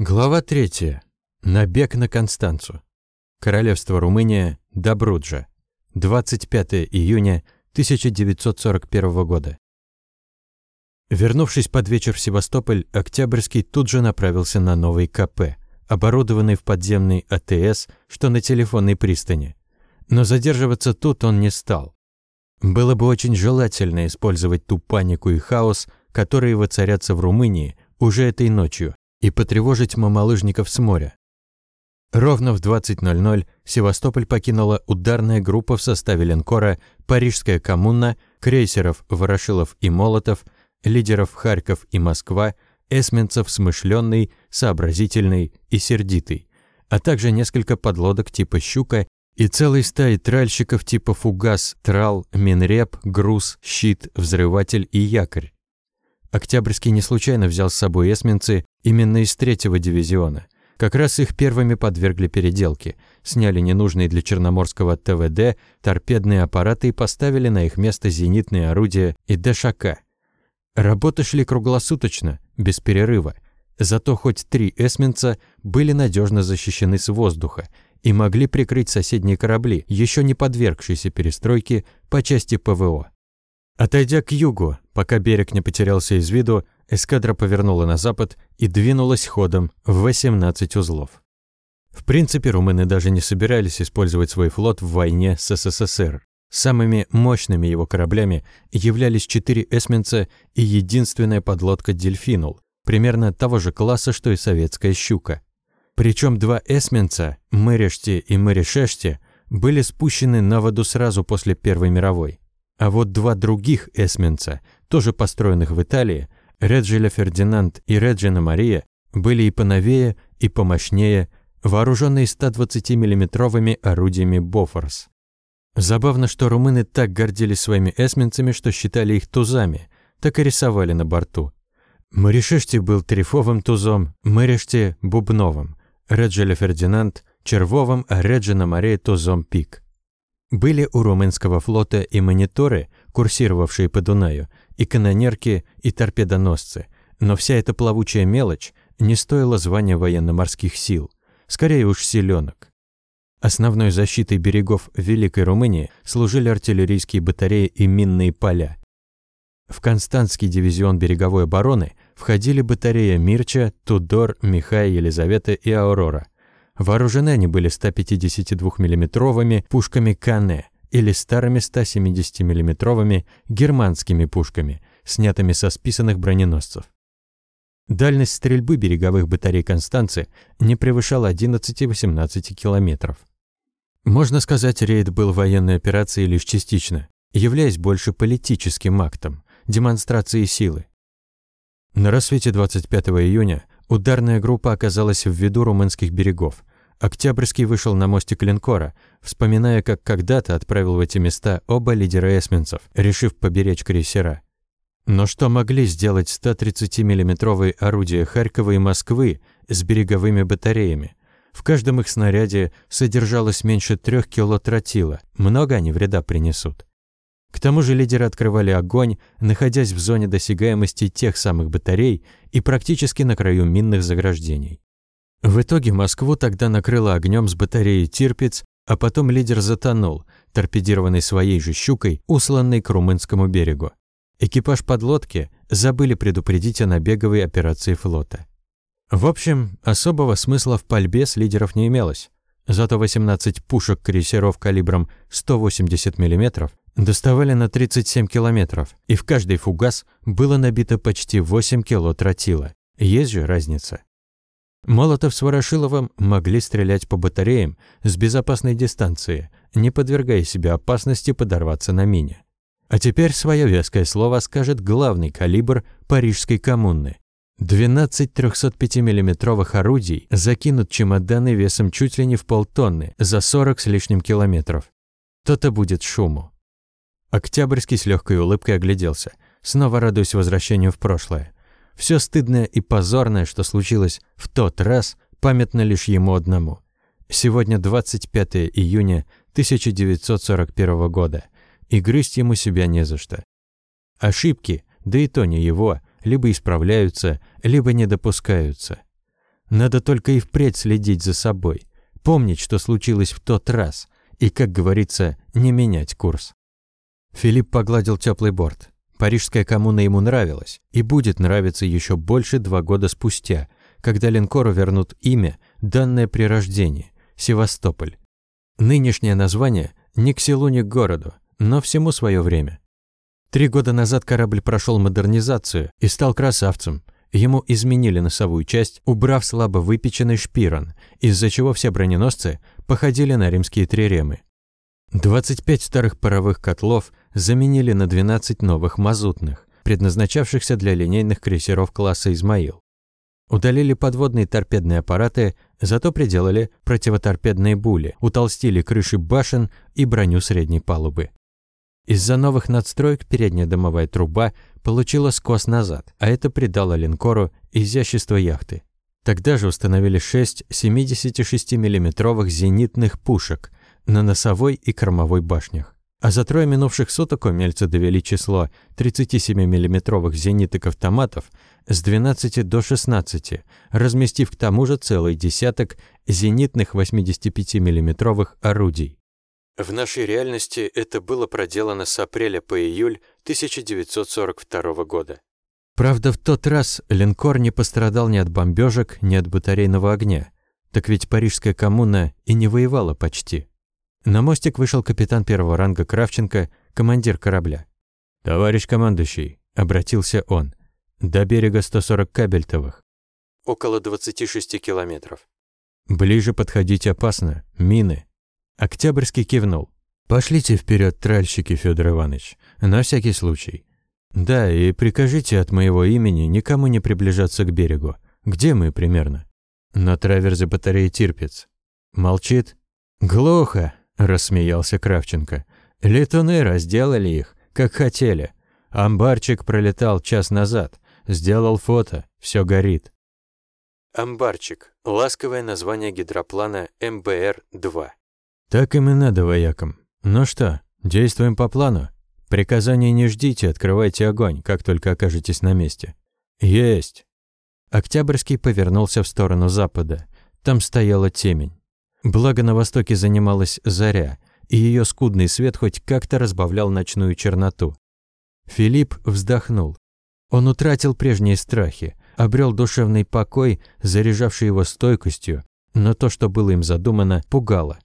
Глава 3. Набег на Констанцу. Королевство Румыния, Добруджа. 25 июня 1941 года. Вернувшись под вечер в Севастополь, Октябрьский тут же направился на новый КП, оборудованный в подземный АТС, что на телефонной пристани. Но задерживаться тут он не стал. Было бы очень желательно использовать ту панику и хаос, которые воцарятся в Румынии уже этой ночью, и потревожить мамалыжников с моря. Ровно в 20.00 Севастополь покинула ударная группа в составе линкора «Парижская коммуна», крейсеров «Ворошилов» и «Молотов», лидеров «Харьков» и «Москва», эсминцев «Смышленный», «Сообразительный» и «Сердитый», а также несколько подлодок типа «Щука» и целой стаи тральщиков типа «Фугас», «Трал», «Минреп», «Груз», «Щит», «Взрыватель» и «Якорь». Октябрьский не случайно взял с собой эсминцы именно из третьего дивизиона. Как раз их первыми подвергли переделке. Сняли ненужные для Черноморского ТВД торпедные аппараты и поставили на их место зенитные орудия и ДШК. Работы шли круглосуточно, без перерыва. Зато хоть три эсминца были надежно защищены с воздуха и могли прикрыть соседние корабли, еще не подвергшиеся перестройке по части ПВО. Отойдя к югу, пока берег не потерялся из виду, эскадра повернула на запад и двинулась ходом в 18 узлов. В принципе, румыны даже не собирались использовать свой флот в войне с СССР. Самыми мощными его кораблями являлись четыре эсминца и единственная подлодка «Дельфинул», примерно того же класса, что и советская «Щука». Причем два эсминца, Мэрешти и Мэрешешти, были спущены на воду сразу после Первой мировой. А вот два других эсминца, тоже построенных в Италии, Реджиля Фердинанд и Реджина Мария, были и поновее, и помощнее, вооруженные 120 миллиметровыми орудиями Бофорс. Забавно, что румыны так гордились своими эсминцами, что считали их тузами, так и рисовали на борту. Маришешти был трифовым тузом, Мэрешти – бубновым, Реджиля Фердинанд – червовым, а Реджина Мария – тузом пик. Были у румынского флота и мониторы, курсировавшие по Дунаю, и канонерки, и торпедоносцы, но вся эта плавучая мелочь не стоила звания военно-морских сил, скорее уж силёнок. Основной защитой берегов Великой Румынии служили артиллерийские батареи и минные поля. В Константский дивизион береговой обороны входили батарея Мирча, Тудор, Михай, Елизавета и Аурора – Вооружены они были 152 миллиметровыми пушками Кане или старыми 170 миллиметровыми германскими пушками, снятыми со списанных броненосцев. Дальность стрельбы береговых батарей Констанции не превышала 11-18 километров. Можно сказать, рейд был военной операцией лишь частично, являясь больше политическим актом, демонстрацией силы. На рассвете 25 июня Ударная группа оказалась в виду румынских берегов. Октябрьский вышел на мостик линкора, вспоминая, как когда-то отправил в эти места оба лидера эсминцев, решив поберечь крейсера. Но что могли сделать 130 миллиметровые орудия Харькова и Москвы с береговыми батареями? В каждом их снаряде содержалось меньше трех кило тротила. Много они вреда принесут. К тому же лидеры открывали огонь, находясь в зоне досягаемости тех самых батарей и практически на краю минных заграждений. В итоге Москву тогда накрыло огнем с батареи «Тирпиц», а потом лидер затонул, торпедированный своей же «Щукой», усланной к румынскому берегу. Экипаж подлодки забыли предупредить о набеговой операции флота. В общем, особого смысла в пальбе с лидеров не имелось. Зато 18 пушек крейсеров калибром 180 мм доставали на 37 километров, и в каждый фугас было набито почти 8 кило тротила. Есть же разница. Молотов с Ворошиловым могли стрелять по батареям с безопасной дистанции, не подвергая себе опасности подорваться на мине. А теперь свое веское слово скажет главный калибр Парижской коммуны. 12 305 миллиметровых орудий закинут чемоданы весом чуть ли не в полтонны за 40 с лишним километров. То-то будет шуму. Октябрьский с легкой улыбкой огляделся, снова радуясь возвращению в прошлое. Все стыдное и позорное, что случилось в тот раз, памятно лишь ему одному. Сегодня 25 июня 1941 года, и грызть ему себя не за что. Ошибки, да и то не его, либо исправляются, либо не допускаются. Надо только и впредь следить за собой, помнить, что случилось в тот раз, и, как говорится, не менять курс. Филипп погладил теплый борт. Парижская коммуна ему нравилась и будет нравиться еще больше два года спустя, когда линкору вернут имя, данное при рождении – Севастополь. Нынешнее название ни к селу, ни к городу, но всему свое время. Три года назад корабль прошел модернизацию и стал красавцем. Ему изменили носовую часть, убрав слабо выпеченный шпирон, из-за чего все броненосцы походили на римские триремы. 25 старых паровых котлов заменили на 12 новых мазутных, предназначавшихся для линейных крейсеров класса «Измаил». Удалили подводные торпедные аппараты, зато приделали противоторпедные були, утолстили крыши башен и броню средней палубы. Из-за новых надстроек передняя дымовая труба получила скос назад, а это придало линкору изящество яхты. Тогда же установили 6 76 миллиметровых зенитных пушек на носовой и кормовой башнях. А за трое минувших суток умельцы довели число 37 миллиметровых зениток-автоматов с 12 до 16, разместив к тому же целый десяток зенитных 85 миллиметровых орудий. В нашей реальности это было проделано с апреля по июль 1942 года. Правда, в тот раз линкор не пострадал ни от бомбежек, ни от батарейного огня. Так ведь Парижская коммуна и не воевала почти. На мостик вышел капитан первого ранга Кравченко, командир корабля. «Товарищ командующий», — обратился он, — «до берега 140 кабельтовых». «Около 26 километров». «Ближе подходить опасно. Мины». Октябрьский кивнул. «Пошлите вперед тральщики, Федор Иванович, на всякий случай. Да, и прикажите от моего имени никому не приближаться к берегу. Где мы примерно?» «На траверзе батареи Тирпиц». «Молчит?» «Глухо», – рассмеялся Кравченко. «Летуны разделали их, как хотели. Амбарчик пролетал час назад. Сделал фото. Все горит». Амбарчик – ласковое название гидроплана МБР-2. Так им и надо воякам. Ну что, действуем по плану? Приказаний не ждите, открывайте огонь, как только окажетесь на месте. Есть. Октябрьский повернулся в сторону запада. Там стояла темень. Благо на востоке занималась заря, и ее скудный свет хоть как-то разбавлял ночную черноту. Филипп вздохнул. Он утратил прежние страхи, обрел душевный покой, заряжавший его стойкостью, но то, что было им задумано, пугало.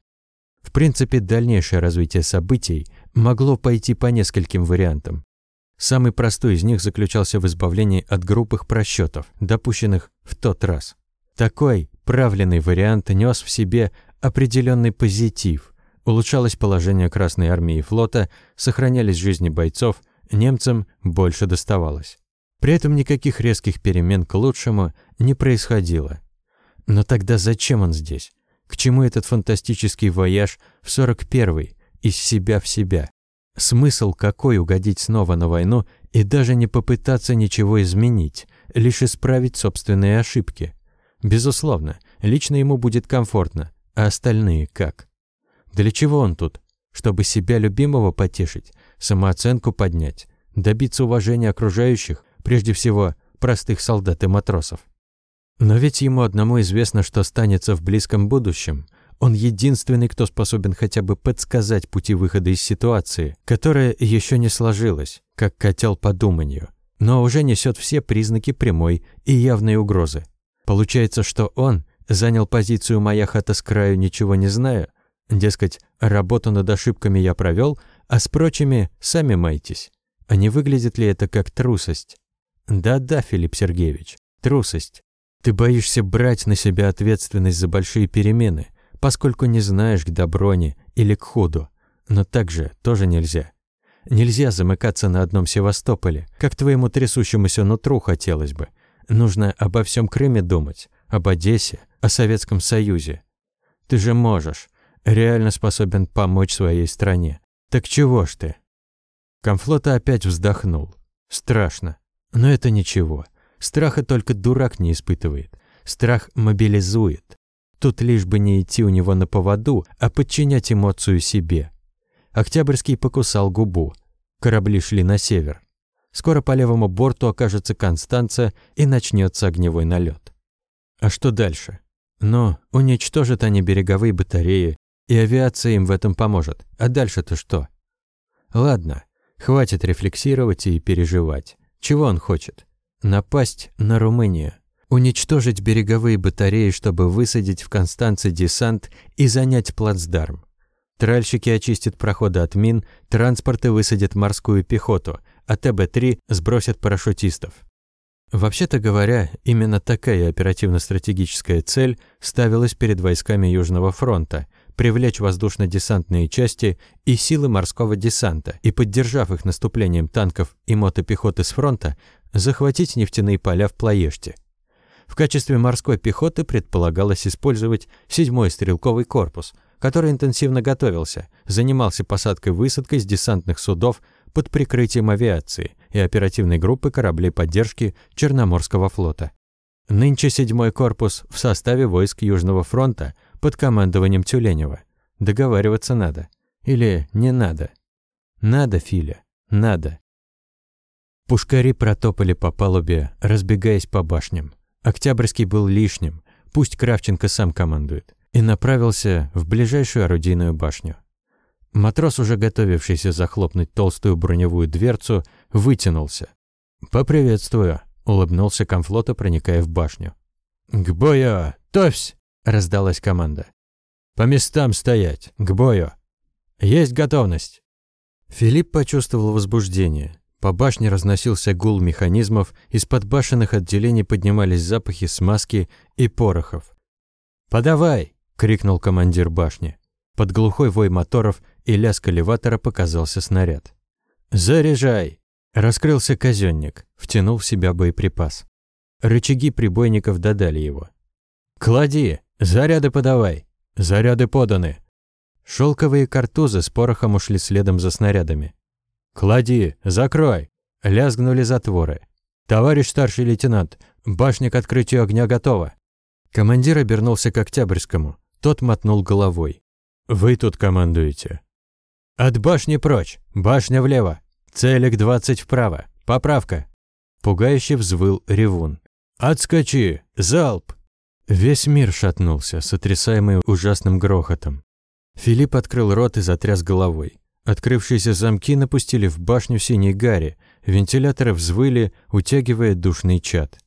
В принципе, дальнейшее развитие событий могло пойти по нескольким вариантам. Самый простой из них заключался в избавлении от грубых просчетов, допущенных в тот раз. Такой правленный вариант нес в себе определенный позитив. Улучшалось положение Красной армии и флота, сохранялись жизни бойцов, немцам больше доставалось. При этом никаких резких перемен к лучшему не происходило. Но тогда зачем он здесь? К чему этот фантастический вояж в 41-й, из себя в себя? Смысл какой угодить снова на войну и даже не попытаться ничего изменить, лишь исправить собственные ошибки? Безусловно, лично ему будет комфортно, а остальные как? Для чего он тут? Чтобы себя любимого потешить, самооценку поднять, добиться уважения окружающих, прежде всего простых солдат и матросов. Но ведь ему одному известно, что станется в близком будущем. Он единственный, кто способен хотя бы подсказать пути выхода из ситуации, которая еще не сложилась, как котел по думанию, но уже несет все признаки прямой и явной угрозы. Получается, что он занял позицию «моя хата с краю, ничего не знаю», дескать, работу над ошибками я провел, а с прочими сами майтесь. А не выглядит ли это как трусость? Да-да, Филипп Сергеевич, трусость. Ты боишься брать на себя ответственность за большие перемены, поскольку не знаешь к доброне или к худу. Но так же тоже нельзя. Нельзя замыкаться на одном Севастополе, как твоему трясущемуся нутру хотелось бы. Нужно обо всем Крыме думать, об Одессе, о Советском Союзе. Ты же можешь, реально способен помочь своей стране. Так чего ж ты? Комфлота опять вздохнул. Страшно. Но это ничего. Страха только дурак не испытывает. Страх мобилизует. Тут лишь бы не идти у него на поводу, а подчинять эмоцию себе. Октябрьский покусал губу. Корабли шли на север. Скоро по левому борту окажется Констанция и начнется огневой налет. А что дальше? Но уничтожат они береговые батареи, и авиация им в этом поможет. А дальше-то что? Ладно, хватит рефлексировать и переживать. Чего он хочет? Напасть на Румынию. Уничтожить береговые батареи, чтобы высадить в Констанце десант и занять плацдарм. Тральщики очистят проходы от мин, транспорты высадят морскую пехоту, а ТБ-3 сбросят парашютистов. Вообще-то говоря, именно такая оперативно-стратегическая цель ставилась перед войсками Южного фронта – привлечь воздушно-десантные части и силы морского десанта и, поддержав их наступлением танков и мотопехоты с фронта, захватить нефтяные поля в Плоеште. В качестве морской пехоты предполагалось использовать 7-й стрелковый корпус – который интенсивно готовился, занимался посадкой-высадкой с десантных судов под прикрытием авиации и оперативной группы кораблей поддержки Черноморского флота. Нынче седьмой корпус в составе войск Южного фронта под командованием Тюленева. Договариваться надо. Или не надо? Надо, Филя, надо. Пушкари протопали по палубе, разбегаясь по башням. Октябрьский был лишним, пусть Кравченко сам командует и направился в ближайшую орудийную башню. Матрос, уже готовившийся захлопнуть толстую броневую дверцу, вытянулся. «Поприветствую», — улыбнулся комфлота, проникая в башню. «К бою! Товсь!» — раздалась команда. «По местам стоять! К бою! Есть готовность!» Филипп почувствовал возбуждение. По башне разносился гул механизмов, из подбашенных отделений поднимались запахи смазки и порохов. «Подавай!» крикнул командир башни. Под глухой вой моторов и лязг элеватора показался снаряд. «Заряжай!» Раскрылся казённик, втянул в себя боеприпас. Рычаги прибойников додали его. «Клади! Заряды подавай! Заряды поданы!» Шелковые картузы с порохом ушли следом за снарядами. «Клади! Закрой!» Лязгнули затворы. «Товарищ старший лейтенант, башня к открытию огня готова!» Командир обернулся к Октябрьскому. Тот мотнул головой. «Вы тут командуете». «От башни прочь! Башня влево! Целик 20 вправо! Поправка!» Пугающе взвыл ревун. «Отскочи! Залп!» Весь мир шатнулся, сотрясаемый ужасным грохотом. Филипп открыл рот и затряс головой. Открывшиеся замки напустили в башню синей гари, вентиляторы взвыли, утягивая душный чад.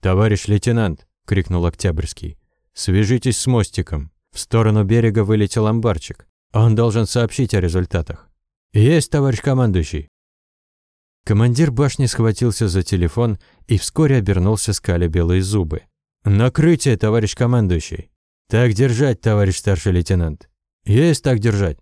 «Товарищ лейтенант!» — крикнул Октябрьский. «Свяжитесь с мостиком!» В сторону берега вылетел амбарчик. Он должен сообщить о результатах. «Есть, товарищ командующий!» Командир башни схватился за телефон и вскоре обернулся скаля белые зубы. «Накрытие, товарищ командующий!» «Так держать, товарищ старший лейтенант!» «Есть так держать!»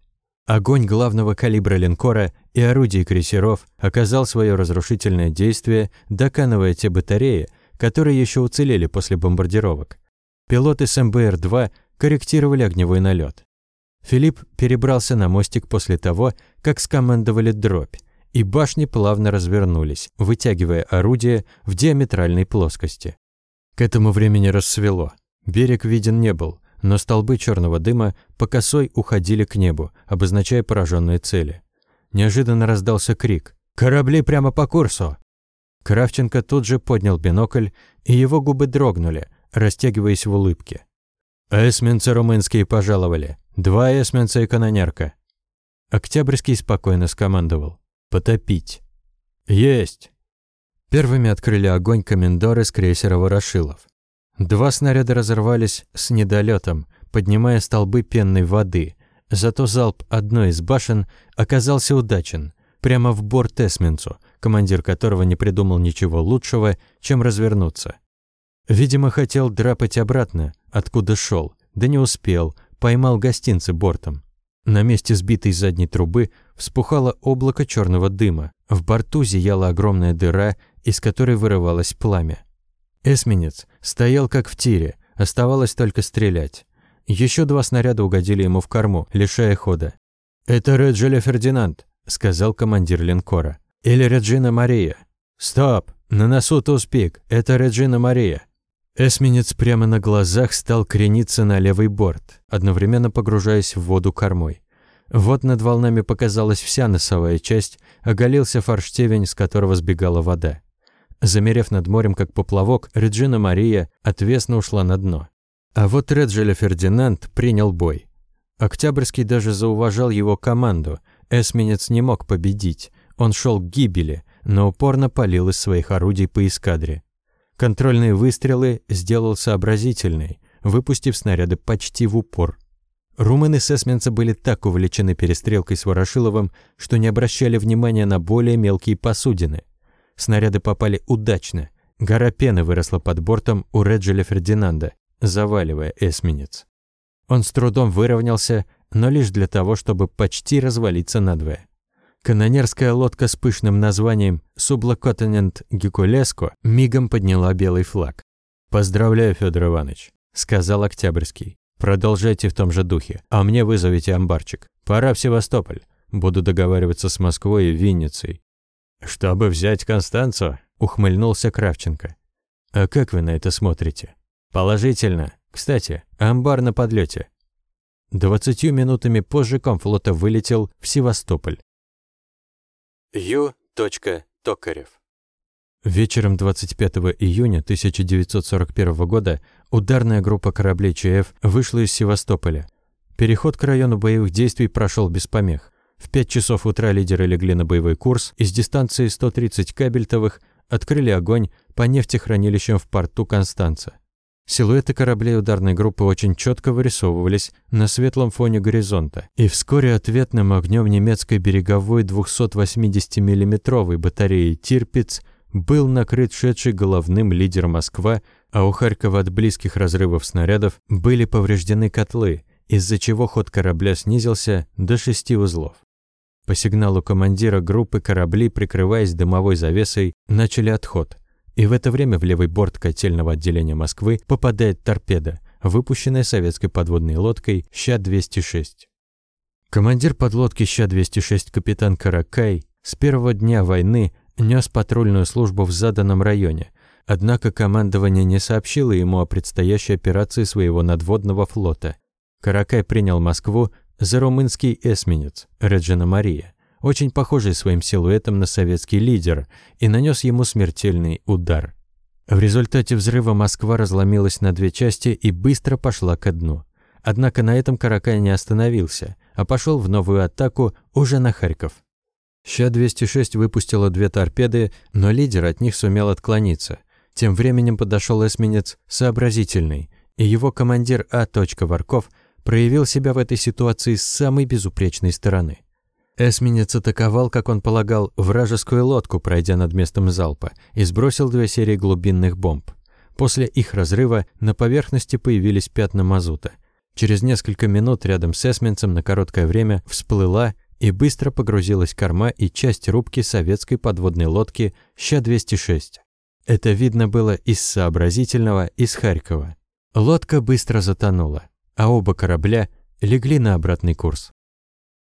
Огонь главного калибра линкора и орудий крейсеров оказал свое разрушительное действие, доканывая те батареи, которые еще уцелели после бомбардировок. Пилоты с МБР-2 корректировали огневой налет. Филипп перебрался на мостик после того, как скомандовали дробь, и башни плавно развернулись, вытягивая орудие в диаметральной плоскости. К этому времени рассвело. Берег виден не был, но столбы черного дыма по косой уходили к небу, обозначая пораженные цели. Неожиданно раздался крик «Корабли прямо по курсу!». Кравченко тут же поднял бинокль, и его губы дрогнули, растягиваясь в улыбке. «Эсминцы румынские пожаловали. Два эсминца и канонерка». Октябрьский спокойно скомандовал. «Потопить». «Есть!» Первыми открыли огонь комендоры с крейсера «Ворошилов». Два снаряда разорвались с недолетом, поднимая столбы пенной воды. Зато залп одной из башен оказался удачен, прямо в борт эсминцу, командир которого не придумал ничего лучшего, чем развернуться. Видимо, хотел драпать обратно, откуда шел, да не успел, поймал гостинцы бортом. На месте сбитой задней трубы вспухало облако черного дыма. В борту зияла огромная дыра, из которой вырывалось пламя. Эсминец стоял как в тире, оставалось только стрелять. Еще два снаряда угодили ему в корму, лишая хода. «Это Реджеля Фердинанд», — сказал командир линкора. «Или Реджина Мария». «Стоп! На носу туспик. Это Реджина Мария». Эсминец прямо на глазах стал крениться на левый борт, одновременно погружаясь в воду кормой. Вот над волнами показалась вся носовая часть, оголился форштевень, с которого сбегала вода. Замерев над морем, как поплавок, Реджина Мария отвесно ушла на дно. А вот Реджеля Фердинанд принял бой. Октябрьский даже зауважал его команду. Эсминец не мог победить. Он шел к гибели, но упорно палил из своих орудий по эскадре. Контрольные выстрелы сделал сообразительный, выпустив снаряды почти в упор. Румыны с эсминца были так увлечены перестрелкой с Ворошиловым, что не обращали внимания на более мелкие посудины. Снаряды попали удачно. Гора пены выросла под бортом у Реджеля Фердинанда, заваливая эсминец. Он с трудом выровнялся, но лишь для того, чтобы почти развалиться надвое. Канонерская лодка с пышным названием «Сублокотенент Гекулеско» мигом подняла белый флаг. «Поздравляю, Федор Иванович», — сказал Октябрьский. «Продолжайте в том же духе, а мне вызовите амбарчик. Пора в Севастополь. Буду договариваться с Москвой и Винницей». «Чтобы взять Констанцу?» — ухмыльнулся Кравченко. «А как вы на это смотрите?» «Положительно. Кстати, амбар на подлете. Двадцатью минутами позже комфлота вылетел в Севастополь. Ю. Токарев. Вечером 25 июня 1941 года ударная группа кораблей ЧФ вышла из Севастополя. Переход к району боевых действий прошел без помех. В 5 часов утра лидеры легли на боевой курс и с дистанции 130 кабельтовых открыли огонь по нефтехранилищам в порту Констанца. Силуэты кораблей ударной группы очень четко вырисовывались на светлом фоне горизонта, и вскоре ответным огнем немецкой береговой 280 миллиметровой батареи «Тирпиц» был накрыт шедший головным лидер Москва, а у Харькова от близких разрывов снарядов были повреждены котлы, из-за чего ход корабля снизился до шести узлов. По сигналу командира группы корабли, прикрываясь дымовой завесой, начали отход – и в это время в левый борт котельного отделения Москвы попадает торпеда, выпущенная советской подводной лодкой «Ща-206». Командир подлодки «Ща-206» капитан Каракай с первого дня войны нес патрульную службу в заданном районе, однако командование не сообщило ему о предстоящей операции своего надводного флота. Каракай принял Москву за румынский эсминец «Реджина Мария» очень похожий своим силуэтом на советский лидер, и нанес ему смертельный удар. В результате взрыва Москва разломилась на две части и быстро пошла ко дну. Однако на этом Каракай не остановился, а пошел в новую атаку уже на Харьков. Ща-206 выпустила две торпеды, но лидер от них сумел отклониться. Тем временем подошел эсминец «Сообразительный», и его командир А. Варков проявил себя в этой ситуации с самой безупречной стороны. Эсминец атаковал, как он полагал, вражескую лодку, пройдя над местом залпа, и сбросил две серии глубинных бомб. После их разрыва на поверхности появились пятна мазута. Через несколько минут рядом с эсминцем на короткое время всплыла и быстро погрузилась корма и часть рубки советской подводной лодки «Ща-206». Это видно было из сообразительного, из Харькова. Лодка быстро затонула, а оба корабля легли на обратный курс.